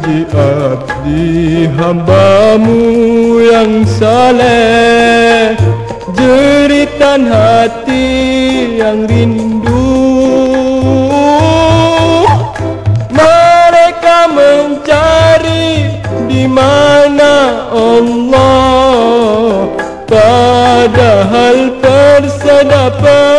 janji abdi hambamu yang saleh. Jeritan hati yang rindu. Mereka mencari di mana Allah. Padahal tersedapat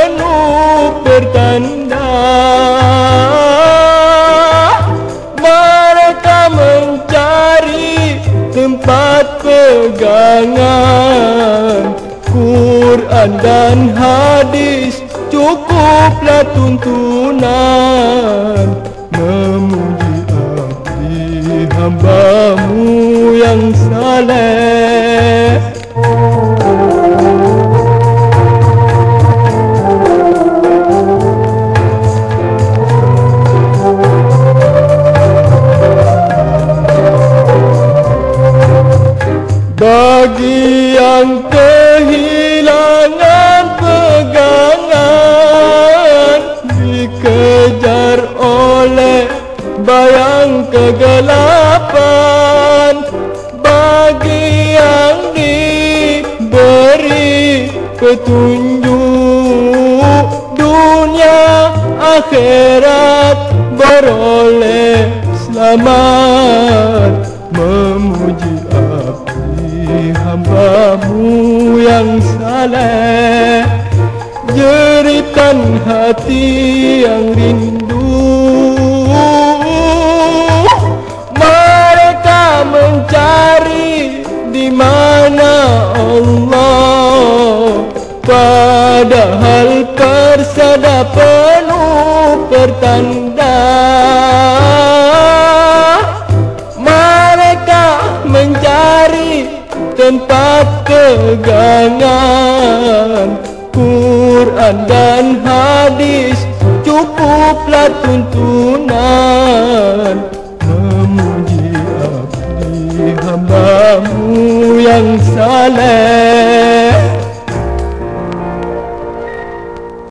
pegangan Quran dan hadis cukuplah tuntunan. Memuji abdi hambamu yang saleh bayang kegelapan Bagi yang diberi petunjuk. Dunia akhirat beroleh selamat. Memuji abdi hambamu yang saleh. Jeritan hati yang rindu di mana Allah? Padahal persada penuh pertanda. Mereka mencari tempat pegangan Quran dan hadis cukuplah tuntunan